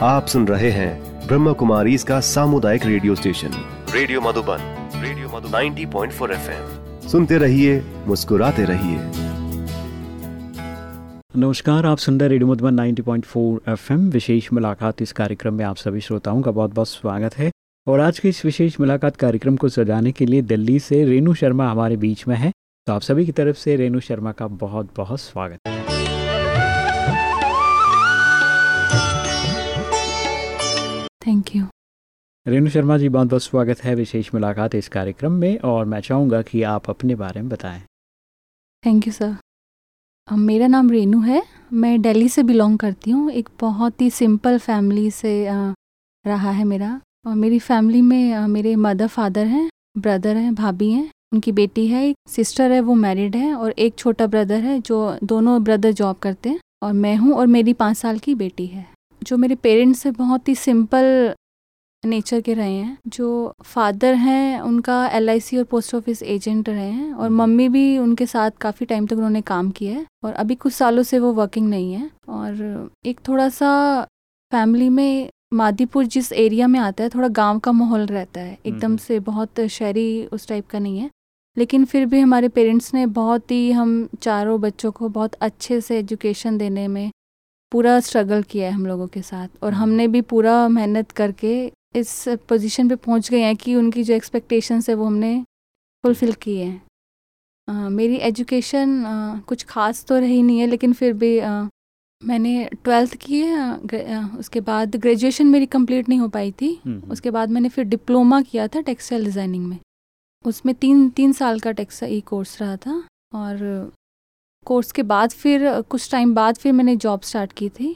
आप सुन रहे हैं ब्रह्म कुमारी इसका सामुदायिक radio station. Radio Madhuban radio Madhu 90.4 point सुनते रहिए मुस्कुराते रहिए। नमस्कार आप सुन रहे रेडियो मधुबन 90.4 एफएम। विशेष मुलाकात इस कार्यक्रम में आप सभी श्रोताओं का बहुत बहुत स्वागत है। और आज के इस विशेष मुलाकात कार्यक्रम को सजाने के लिए दिल्ली से रेणु शर्मा हमारे बीच में है। तो आप सभी की तरफ़ से रेणु शर्मा का बहुत बहुत स्वागत। है थैंक यू रेणु शर्मा जी बहुत बहुत स्वागत है विशेष मुलाकात इस कार्यक्रम में और मैं चाहूँगा कि आप अपने बारे में बताएँ। थैंक यू सर मेरा नाम रेनू है। मैं दिल्ली से बिलोंग करती हूँ। एक बहुत ही सिंपल फैमिली से रहा है मेरा। और मेरी फैमिली में मेरे मदर फादर हैं ब्रदर हैं भाभी हैं। उनकी बेटी है एक सिस्टर है वो मैरिड है और एक छोटा ब्रदर है जो दोनों ब्रदर जॉब करते हैं। और मैं हूँ और मेरी पाँच साल की बेटी है। जो मेरे पेरेंट्स हैं बहुत ही सिंपल नेचर के रहे हैं। जो फादर हैं उनका एलआईसी और पोस्ट ऑफ़िस एजेंट रहे हैं और मम्मी भी उनके साथ काफ़ी टाइम तक उन्होंने काम किया है और अभी कुछ सालों से वो वर्किंग नहीं है। और एक थोड़ा सा फैमिली में मादीपुर जिस एरिया में आता है थोड़ा गाँव का माहौल रहता है। एकदम हम्म। से बहुत शहरी उस टाइप का नहीं है। लेकिन फिर भी हमारे पेरेंट्स ने बहुत ही हम चारों बच्चों को बहुत अच्छे से एजुकेशन देने में पूरा स्ट्रगल किया है हम लोगों के साथ और हमने भी पूरा मेहनत करके इस पोजीशन पे पहुँच गए हैं कि उनकी जो एक्सपेक्टेशंस है वो हमने फुलफ़िल किए हैं। अ, मेरी एजुकेशन अ, कुछ खास तो रही नहीं है लेकिन फिर भी अ, मैंने ट्वेल्थ की है उसके बाद ग्रेजुएशन मेरी कंप्लीट नहीं हो पाई थी। हम्म, उसके बाद मैंने फिर डिप्लोमा किया था टेक्सटाइल डिज़ाइनिंग में। उसमें तीन तीन साल का टेक्सटाइल कोर्स रहा था और कोर्स के बाद फिर कुछ टाइम बाद फिर मैंने जॉब स्टार्ट की थी।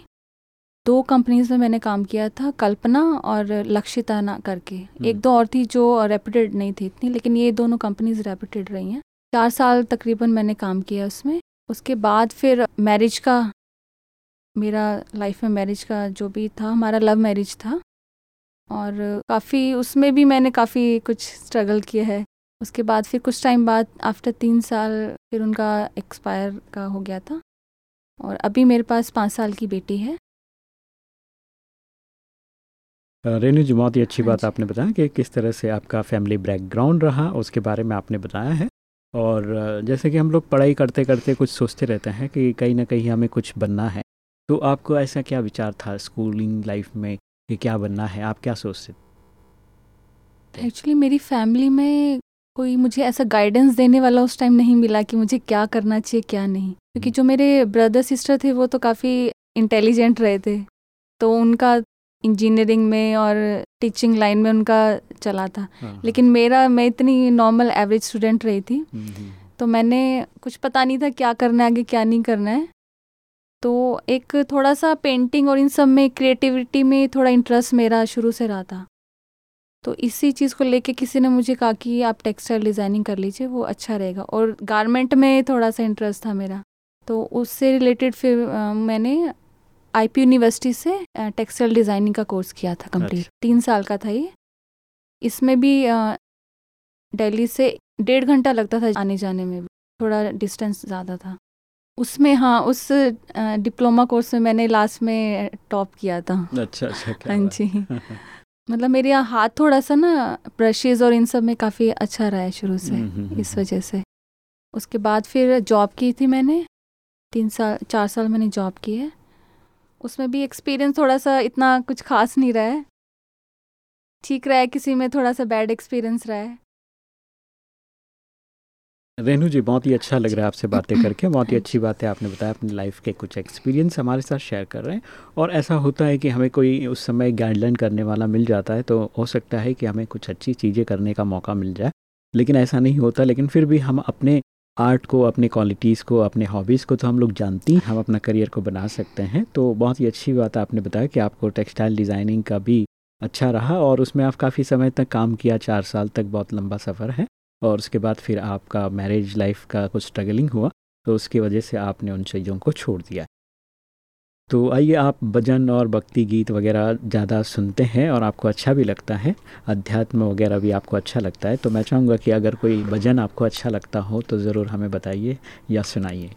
दो कंपनीज़ में मैंने काम किया था कल्पना और लक्षिता ना करके एक दो और थी जो रेपुटेड नहीं थी इतनी लेकिन ये दोनों कंपनीज़ रेपुटेड रही हैं। चार साल तकरीबन मैंने काम किया उसमें। उसके बाद फिर मैरिज का मेरा लाइफ में मैरिज का जो भी था हमारा लव मैरिज था। और काफ़ी उसमें भी मैंने काफ़ी कुछ स्ट्रगल किया है। उसके बाद फिर कुछ टाइम बाद आफ्टर तीन साल फिर उनका एक्सपायर का हो गया था। और अभी मेरे पास पाँच साल की बेटी है। रेनू जी बहुत ही अच्छी हाँ बात आपने बताया कि किस तरह से आपका फैमिली बैकग्राउंड रहा उसके बारे में आपने बताया है। और जैसे कि हम लोग पढ़ाई करते करते कुछ सोचते रहते हैं कि कहीं ना कहीं हमें कुछ बनना है। तो आपको ऐसा क्या विचार था स्कूलिंग लाइफ में कि क्या बनना है? आप क्या सोचते एक्चुअली मेरी फैमिली में कोई मुझे ऐसा गाइडेंस देने वाला उस टाइम नहीं मिला कि मुझे क्या करना चाहिए क्या नहीं। क्योंकि जो मेरे ब्रदर सिस्टर थे वो तो काफ़ी इंटेलिजेंट रहे थे। तो उनका इंजीनियरिंग में और टीचिंग लाइन में उनका चला था। हाँ, लेकिन मेरा मैं इतनी नॉर्मल एवरेज स्टूडेंट रही थी। हम्म, हम्म, तो मैंने कुछ पता नहीं था क्या करना है आगे क्या नहीं करना है। तो एक थोड़ा सा पेंटिंग और इन सब में क्रिएटिविटी में थोड़ा इंटरेस्ट मेरा शुरू से रहा था। तो इसी चीज़ को लेके किसी ने मुझे कहा कि आप टेक्सटाइल डिज़ाइनिंग कर लीजिए वो अच्छा रहेगा। और गारमेंट में थोड़ा सा इंटरेस्ट था मेरा। तो उससे रिलेटेड फिर अ, मैंने आईपी यूनिवर्सिटी से टेक्सटाइल डिज़ाइनिंग का कोर्स किया था कंप्लीट। अच्छा। तीन साल का था ये। इसमें भी दिल्ली से डेढ़ घंटा लगता था आने जाने में। भी थोड़ा डिस्टेंस ज़्यादा था। उसमें हाँ उस डिप्लोमा कोर्स में मैंने लास्ट में टॉप किया था। अच्छा अच्छा हाँ जी। मतलब मेरे यहाँ हाथ थोड़ा सा ना ब्रशेज़ और इन सब में काफ़ी अच्छा रहा है शुरू से हम्म, हम्म, इस हम्म, वजह से। उसके बाद फिर जॉब की थी मैंने तीन साल चार साल मैंने जॉब की है। उसमें भी एक्सपीरियंस थोड़ा सा इतना कुछ खास नहीं रहा है। ठीक रहा है किसी में थोड़ा सा बैड एक्सपीरियंस रहा है। रेणु जी बहुत ही अच्छा लग रहा है आपसे बातें करके। बहुत ही अच्छी बात आपने बताया अपनी लाइफ के कुछ एक्सपीरियंस हमारे साथ शेयर कर रहे हैं। और ऐसा होता है कि हमें कोई उस समय गाइडलाइन करने वाला मिल जाता है तो हो सकता है कि हमें कुछ अच्छी चीज़ें करने का मौका मिल जाए। लेकिन ऐसा नहीं होता लेकिन फिर भी हम अपने आर्ट को अपने क्वालिटीज़ को अपने हॉबीज़ को तो हम लोग जानती हैं हम अपना करियर को बना सकते हैं। तो बहुत ही अच्छी बात आपने बताया कि आपको टेक्सटाइल डिज़ाइनिंग का भी अच्छा रहा और उसमें आप काफ़ी समय तक काम किया चार साल तक बहुत लंबा सफ़र है। और उसके बाद फिर आपका मैरिज लाइफ का कुछ स्ट्रगलिंग हुआ तो उसकी वजह से आपने उन चीज़ों को छोड़ दिया। तो आइए आप भजन और भक्ति गीत वगैरह ज़्यादा सुनते हैं और आपको अच्छा भी लगता है। अध्यात्म वगैरह भी आपको अच्छा लगता है तो मैं चाहूँगा कि अगर कोई भजन आपको अच्छा लगता हो तो ज़रूर हमें बताइए या सुनाइए।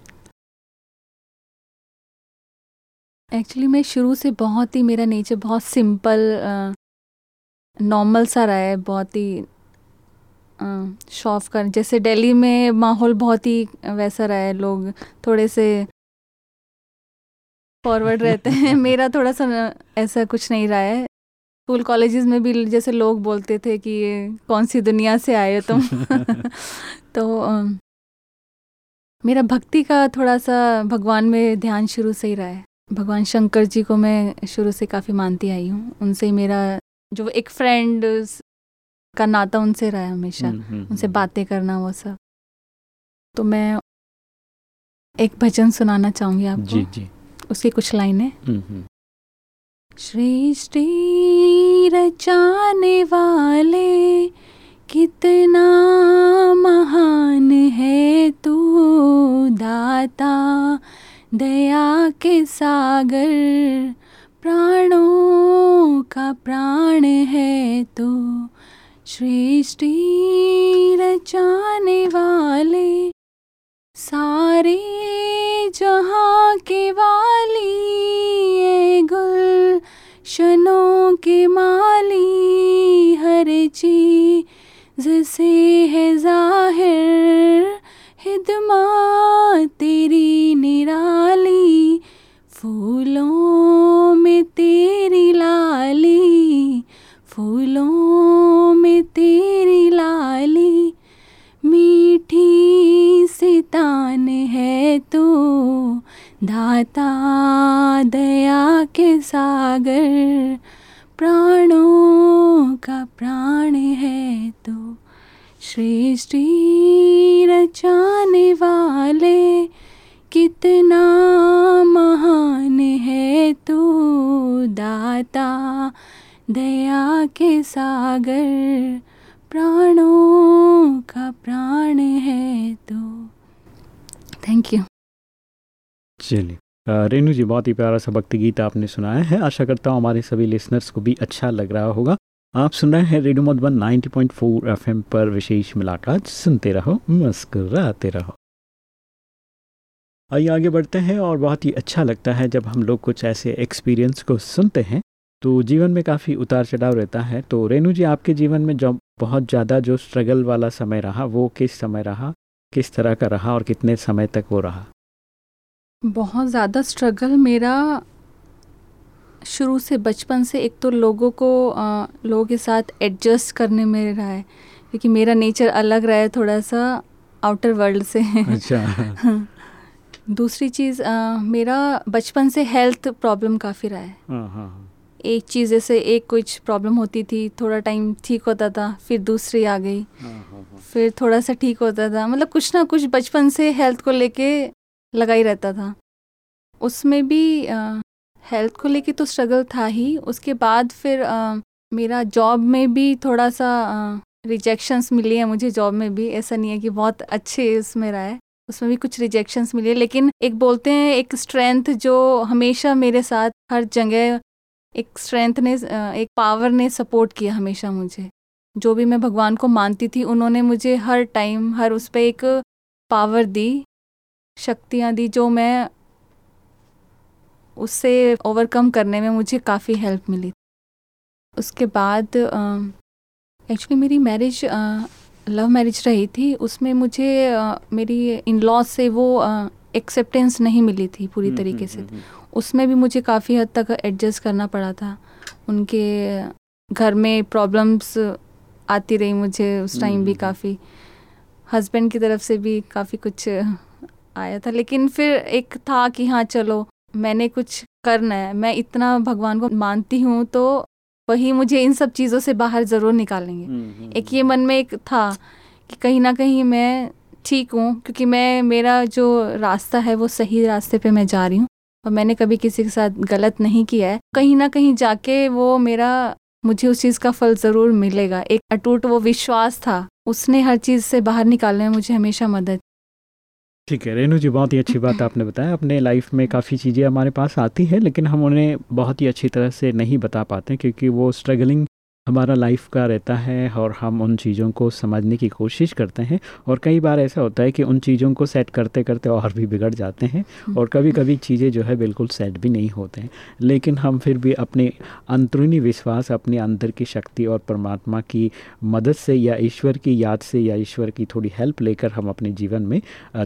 एक्चुअली मैं शुरू से बहुत ही, मेरा नेचर बहुत सिंपल नॉर्मल सा रहा है, बहुत ही शॉफ कर जैसे दिल्ली में माहौल बहुत ही वैसा रहा है लोग थोड़े से फॉरवर्ड रहते हैं। मेरा थोड़ा सा ऐसा कुछ नहीं रहा है। स्कूल कॉलेजेस में भी जैसे लोग बोलते थे कि कौन सी दुनिया से आए हो तुम? तो मेरा भक्ति का थोड़ा सा भगवान में ध्यान शुरू से ही रहा है। भगवान शंकर जी को मैं शुरू से काफ़ी मानती आई हूँ। उनसे ही मेरा जो एक फ्रेंड का नाता उनसे रहा है हमेशा। हम्म, हम्म, उनसे हम्म। बातें करना वो सब। तो मैं एक भजन सुनाना चाहूँगी आपको। जी जी। उसकी कुछ लाइनें। सृष्टि रचाने वाले कितना महान है तू दाता। दया के सागर प्राणों का प्राण है तो। सृष्टि रचाने वाले, सारे जहाँ के वाली, ये गुल शनों के माली, हर चीज़ से है ज़ाहिर हिदमा तेरी निराली, फूलों मीठी है तू। दाता दया के सागर, प्राणों का प्राण है तू। सृष्टि रचाने वाले कितना महान है तू। दाता दया के सागर, प्राणों का प्राण है तो। Thank you. चलिए रेनू जी, बहुत ही प्यारा सा भक्ति गीत आपने सुनाया है। आशा करता हूँ हमारे सभी लिसनर्स को भी अच्छा लग रहा होगा। आप सुन रहे हैं रेडियो मधुबन 90.4 एफएम पर विशेष मुलाकात। सुनते रहो, मुस्कुराते रहो। आइए, आगे बढ़ते हैं और बहुत ही अच्छा लगता है जब हम लोग कुछ ऐसे एक्सपीरियंस को सुनते हैं। तो जीवन में काफ़ी उतार चढ़ाव रहता है। तो रेणु जी, आपके जीवन में जब बहुत ज़्यादा जो स्ट्रगल वाला समय रहा, वो किस समय रहा? किस तरह का रहा और कितने समय तक वो रहा? बहुत ज़्यादा स्ट्रगल मेरा शुरू से बचपन से एक तो लोगों को आ, लोगों के साथ एडजस्ट करने में रहा है क्योंकि मेरा नेचर अलग रहा है थोड़ा सा आउटर वर्ल्ड से। अच्छा। हाँ। दूसरी चीज़ मेरा बचपन से हेल्थ प्रॉब्लम काफ़ी रहा है हाँ, हाँ, एक चीज़ जैसे एक कुछ प्रॉब्लम होती थी थोड़ा टाइम ठीक होता था फिर दूसरी आ गई। फिर थोड़ा सा ठीक होता था मतलब कुछ ना कुछ बचपन से हेल्थ को लेके लगा ही रहता था। उसमें भी हेल्थ को लेके तो स्ट्रगल था ही। उसके बाद फिर आ, मेरा जॉब में भी थोड़ा सा रिजेक्शंस मिली है मुझे जॉब में भी। ऐसा नहीं है कि बहुत अच्छे उसमें रहा है। उसमें भी कुछ रिजेक्शंस मिले लेकिन एक बोलते हैं एक स्ट्रेंथ जो हमेशा मेरे साथ हर जगह एक स्ट्रेंथ ने एक पावर ने सपोर्ट किया हमेशा मुझे। जो भी मैं भगवान को मानती थी उन्होंने मुझे हर टाइम हर उस पर एक पावर दी शक्तियाँ दी जो मैं उससे ओवरकम करने में मुझे काफ़ी हेल्प मिली। उसके बाद एक्चुअली मेरी मैरिज लव मैरिज रही थी उसमें मुझे आ, मेरी इन लॉज से वो एक्सेप्टेंस नहीं मिली थी पूरी हम्म, तरीके हम्म, से। हम्म, उसमें भी मुझे काफ़ी हद तक एडजस्ट करना पड़ा था। उनके घर में प्रॉब्लम्स आती रही मुझे उस टाइम भी काफ़ी। हस्बैंड की तरफ़ से भी काफ़ी कुछ आया था। लेकिन फिर एक था कि हाँ चलो मैंने कुछ करना है। मैं इतना भगवान को मानती हूँ तो वही मुझे इन सब चीज़ों से बाहर ज़रूर निकालेंगे। हम्म, हम्म, एक हम्म। ये मन में एक था कि कहीं ना कहीं मैं ठीक हूँ क्योंकि मैं मेरा जो रास्ता है वो सही रास्ते पे मैं जा रही हूँ। और मैंने कभी किसी के साथ गलत नहीं किया है। कहीं ना कहीं जाके वो मेरा मुझे उस चीज़ का फल ज़रूर मिलेगा। एक अटूट वो विश्वास था। उसने हर चीज़ से बाहर निकालने में मुझे हमेशा मदद ठीक है रेनू जी बहुत ही अच्छी बात आपने बताया। अपने लाइफ में काफ़ी चीज़ें हमारे पास आती है लेकिन हम उन्हें बहुत ही अच्छी तरह से नहीं बता पाते क्योंकि वो स्ट्रगलिंग हमारा लाइफ का रहता है और हम उन चीज़ों को समझने की कोशिश करते हैं और कई बार ऐसा होता है कि उन चीज़ों को सेट करते करते और भी बिगड़ जाते हैं हम्म। और कभी कभी चीज़ें जो है बिल्कुल सेट भी नहीं होते हैं लेकिन हम फिर भी अपने अंदरूनी विश्वास अपने अंदर की शक्ति और परमात्मा की मदद से या ईश्वर की याद से या ईश्वर की थोड़ी हेल्प लेकर हम अपने जीवन में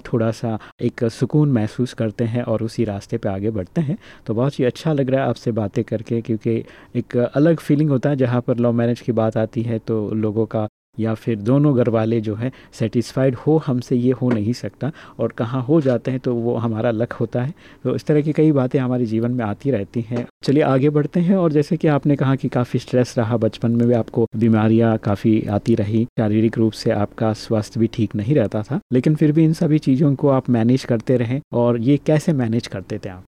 थोड़ा सा एक सुकून महसूस करते हैं और उसी रास्ते पर आगे बढ़ते हैं तो बहुत ही अच्छा लग रहा है आपसे बातें करके क्योंकि एक अलग फीलिंग होता है जहाँ पर लव मैरिज की बात आती है तो लोगों का या फिर दोनों घर वाले जो हैं सेटिस्फाइड हो, हमसे ये हो नहीं सकता और कहाँ हो जाते हैं तो वो हमारा लक होता है। तो इस तरह की कई बातें हमारे जीवन में आती रहती हैं। चलिए आगे बढ़ते हैं और जैसे कि आपने कहा कि काफ़ी स्ट्रेस रहा, बचपन में भी आपको बीमारियाँ काफ़ी आती रही, शारीरिक रूप से आपका स्वास्थ्य भी ठीक नहीं रहता था, लेकिन फिर भी इन सभी चीज़ों को आप मैनेज करते रहें और ये कैसे मैनेज करते थे आप?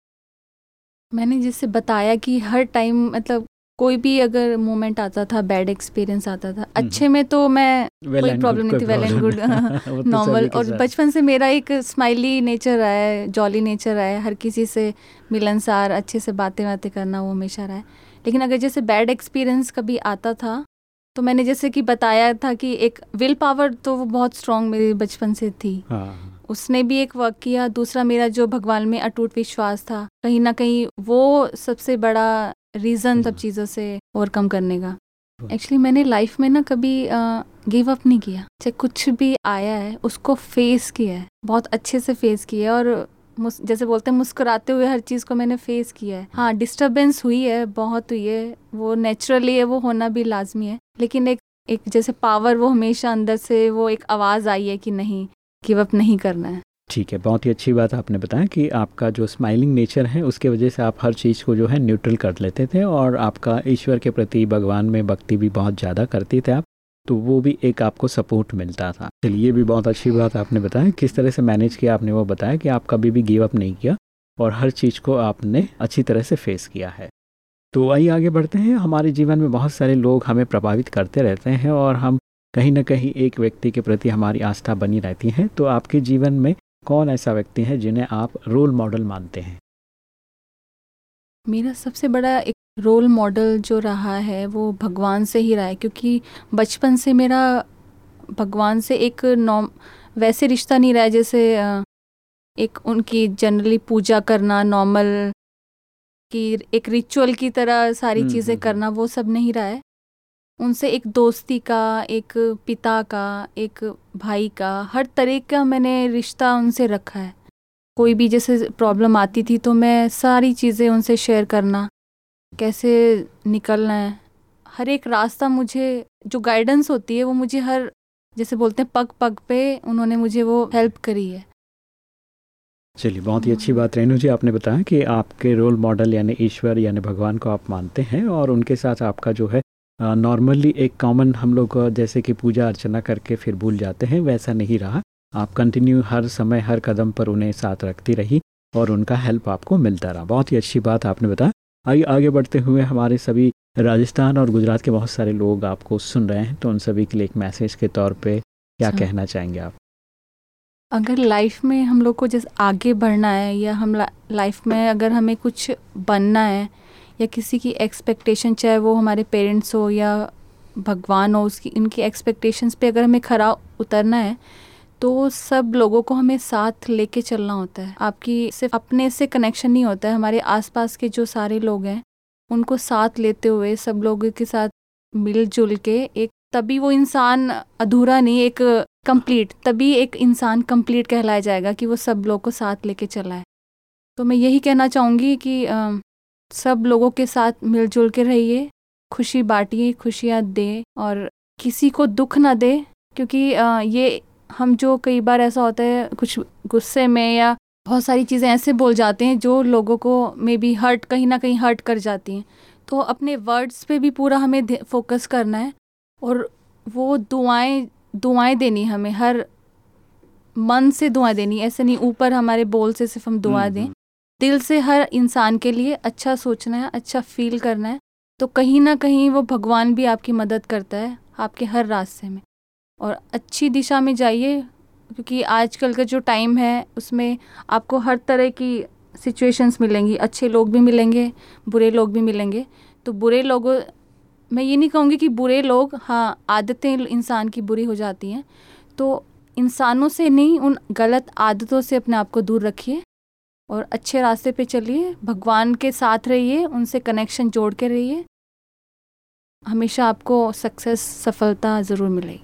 मैंने जैसे बताया कि हर टाइम मतलब कोई भी अगर मोमेंट आता था बैड एक्सपीरियंस आता था हम्म। अच्छे में तो मैं well कोई प्रॉब्लम नहीं थी वेल एंड गुड नॉर्मल और बचपन से मेरा एक स्माइली नेचर रहा है जॉली नेचर रहा है हर किसी से मिलनसार अच्छे से बातें बातें करना वो हमेशा रहा है। लेकिन अगर जैसे बैड एक्सपीरियंस कभी आता था तो मैंने जैसे कि बताया था कि एक विल पावर तो वो बहुत स्ट्रांग मेरी बचपन से थी। हाँ। उसने भी एक वर्क किया दूसरा मेरा जो भगवान में अटूट विश्वास था कहीं ना कहीं वो सबसे बड़ा रीज़न सब। चीज़ों से ओवरकम करने का। एक्चुअली मैंने लाइफ में ना कभी गिव अप नहीं किया। चाहे कुछ भी आया है उसको फेस किया है। बहुत अच्छे से फेस किया है और जैसे बोलते हैं मुस्कुराते हुए हर चीज़ को मैंने फेस किया है। हाँ डिस्टरबेंस हुई है बहुत हुई है। वो नेचुरली है वो होना भी लाजमी है। लेकिन एक एक जैसे पावर वो हमेशा अंदर से वो एक आवाज़ आई है कि नहीं गिव अप नहीं करना है। ठीक है, बहुत ही अच्छी बात आपने बताया कि आपका जो स्माइलिंग नेचर है, उसके वजह से आप हर चीज़ को जो है न्यूट्रल कर लेते थे और आपका ईश्वर के प्रति, भगवान में भक्ति भी बहुत ज़्यादा करते थे आप तो वो भी एक आपको सपोर्ट मिलता था। चलिए भी बहुत अच्छी बात आपने बताया, किस तरह से मैनेज किया आपने वो बताया कि आप कभी भी गिव अप नहीं किया और हर चीज़ को आपने अच्छी तरह से फेस किया है। तो आइए आगे बढ़ते हैं, हमारे जीवन में बहुत सारे लोग हमें प्रभावित करते रहते हैं और हम कहीं ना कहीं एक व्यक्ति के प्रति हमारी आस्था बनी रहती है तो आपके जीवन में कौन ऐसा व्यक्ति है जिन्हें आप रोल मॉडल मानते हैं? मेरा सबसे बड़ा एक रोल मॉडल जो रहा है वो भगवान से ही रहा है क्योंकि बचपन से मेरा भगवान से एक नॉम वैसे रिश्ता नहीं रहा है जैसे एक उनकी जनरली पूजा करना नॉर्मल की एक रिचुअल की तरह सारी हम्म, चीज़ें हम्म, करना वो सब नहीं रहा है। उनसे एक दोस्ती का, एक पिता का, एक भाई का, हर तरह का मैंने रिश्ता उनसे रखा है। कोई भी जैसे प्रॉब्लम आती थी तो मैं सारी चीज़ें उनसे शेयर करना, कैसे निकलना है। हर एक रास्ता मुझे, जो गाइडेंस होती है वो मुझे हर, जैसे बोलते हैं, पग पग पे उन्होंने मुझे वो हेल्प करी है। चलिए, बहुत ही अच्छी बात रेणु जी, आपने बताया कि आपके रोल मॉडल यानी ईश्वर यानी भगवान को आप मानते हैं और उनके साथ आपका जो है नॉर्मली एक कॉमन हम लोग जैसे कि पूजा अर्चना करके फिर भूल जाते हैं वैसा नहीं रहा। आप कंटिन्यू हर समय हर कदम पर उन्हें साथ रखती रही और उनका हेल्प आपको मिलता रहा। बहुत ही अच्छी बात आपने बताया। आइए आगे बढ़ते हुए हमारे सभी राजस्थान और गुजरात के बहुत सारे लोग आपको सुन रहे हैं तो उन सभी के लिए एक मैसेज के तौर पे क्या अच्छा। कहना चाहेंगे आप? अगर लाइफ में हम लोग को जैसे आगे बढ़ना है या हम लाइफ में अगर हमें कुछ बनना है या किसी की एक्सपेक्टेशन चाहे वो हमारे पेरेंट्स हो या भगवान हो, उसकी, इनकी एक्सपेक्टेशंस पे अगर हमें खरा उतरना है तो सब लोगों को हमें साथ लेके चलना होता है। आपकी सिर्फ़ अपने से कनेक्शन नहीं होता है, हमारे आसपास के जो सारे लोग हैं, उनको साथ लेते हुए सब लोगों के साथ मिलजुल के एक, तभी वो इंसान अधूरा नहीं, एक कंप्लीट तभी एक इंसान कंप्लीट कहलाया जाएगा कि वो सब लोग को साथ लेके चला है। तो मैं यही कहना चाहूँगी कि सब लोगों के साथ मिलजुल के रहिए खुशी बांटिए खुशियाँ दें और किसी को दुख ना दे क्योंकि ये हम जो कई बार ऐसा होता है कुछ गुस्से में या बहुत सारी चीज़ें ऐसे बोल जाते हैं जो लोगों को मे बी हर्ट कहीं ना कहीं हर्ट कर जाती हैं। तो अपने वर्ड्स पे भी पूरा हमें फोकस करना है और वो दुआएँ दुआएँ देनी हमें हर मन से दुआएँ देनी ऐसे नहीं ऊपर हमारे बोल से सिर्फ़ हम दुआ हम्म, दें। हम्म। दिल से हर इंसान के लिए अच्छा सोचना है अच्छा फील करना है तो कहीं ना कहीं वो भगवान भी आपकी मदद करता है, आपके हर रास्ते में। और अच्छी दिशा में जाइए, क्योंकि आजकल का जो टाइम है, उसमें आपको हर तरह की सिचुएशंस मिलेंगी। अच्छे लोग भी मिलेंगे, बुरे लोग भी मिलेंगे। तो बुरे लोगों, मैं ये नहीं कहूँगी कि बुरे लोग हाँ आदतें इंसान की बुरी हो जाती हैं। तो इंसानों से नहीं, उन गलत आदतों से अपने आप को दूर रखिए। और अच्छे रास्ते पे चलिए, भगवान के साथ रहिए, उनसे कनेक्शन जोड़ के रहिए। हमेशा आपको सक्सेस सफलता ज़रूर मिलेगी।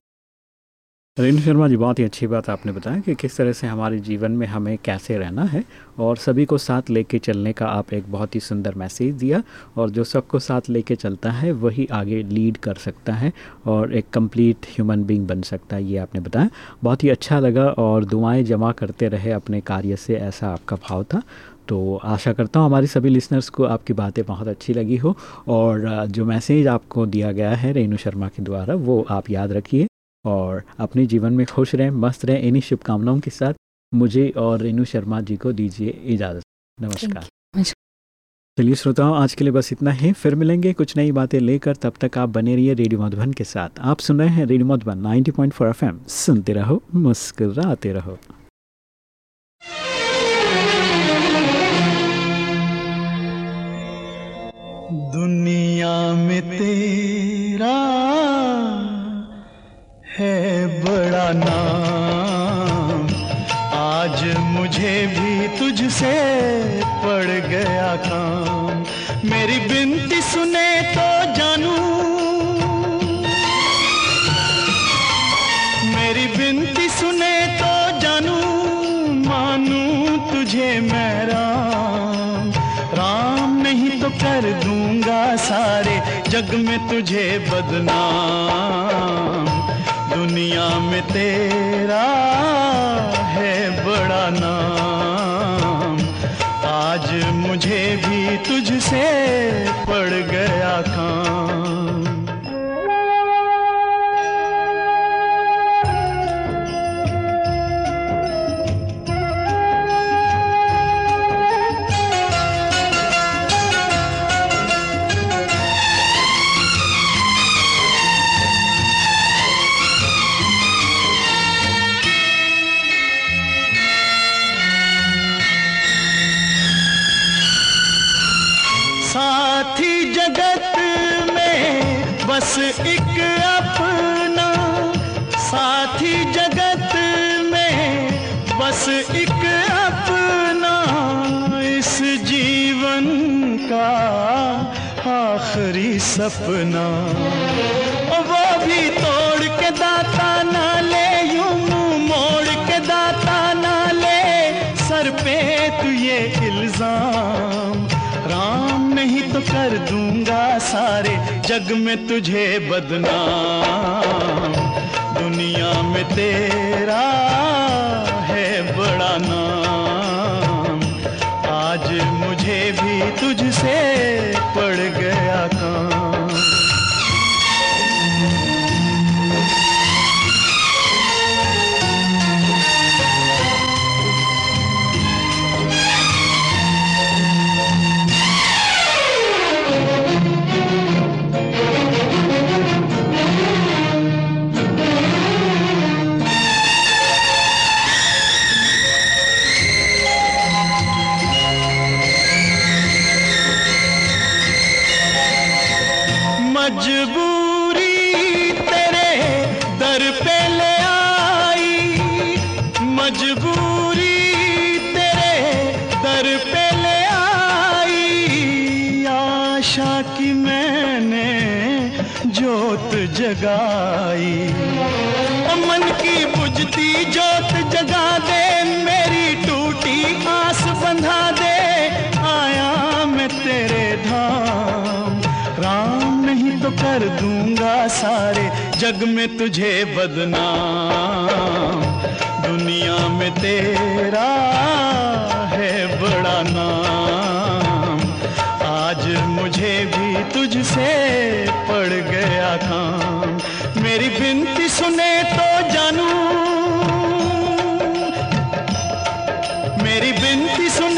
रेणु शर्मा जी, बहुत ही अच्छी बात आपने बताया कि किस तरह से हमारे जीवन में हमें कैसे रहना है और सभी को साथ लेके चलने का आप एक बहुत ही सुंदर मैसेज दिया और जो सबको साथ लेके चलता है, वही आगे लीड कर सकता है और एक कंप्लीट ह्यूमन बींग बन सकता है, ये आपने बताया। बहुत ही अच्छा लगा और दुआएँ जमा करते रहे अपने कार्य से, ऐसा आपका भाव था। तो आशा करता हूँ हमारे सभी लिसनर्स को आपकी बातें बहुत अच्छी लगी हो और जो मैसेज आपको दिया गया है रेणु शर्मा के द्वारा, वो आप याद रखिए। और अपने जीवन में खुश रहें मस्त रहें। इन्हीं शुभकामनाओं के साथ मुझे और रेणु शर्मा जी को दीजिए इजाज़त। नमस्कार। चलिए श्रोताओं आज के लिए बस इतना ही। फिर मिलेंगे कुछ नई बातें लेकर। तब तक आप बने रहिए रेडियो मधुबन के साथ। आप सुन रहे हैं रेडियो मधुबन 90.4 एफएम। सुनते रहो मुस्कुराते रहो। दुनिया में तेरा है बड़ा नाम। आज मुझे भी तुझसे पड़ गया काम। मेरी बिनती सुने तो जानू। मेरी बिनती सुने तो जानू, मानू तुझे मैं राम। राम नहीं तो कर दूँगा सारे जग में तुझे बदनाम। दुनिया में तेरा है बड़ा नाम। आज मुझे भी तुझसे पड़ गया काम। वो भी तोड़ के दाता ना ले, यूँ मोड़ के दाता ना ले। सर पे तू ये इल्ज़ाम, राम नहीं तो कर दूँगा सारे जग में तुझे बदनाम। दुनिया में तेरा है बड़ा नाम। आज मुझे भी तुझसे पड़ गया जोत जगाई। मन की बुझती जोत जगा दे, मेरी टूटी आस बंधा दे। आया मैं तेरे धाम, राम नहीं तो कर दूँगा सारे, जग में तुझे बदनाम। दुनिया में तेरा है बड़ा नाम, आज मुझे भी तुझसे पड़ गया काम। मेरी बिनती सुने तो जानू। मेरी बिनती सुने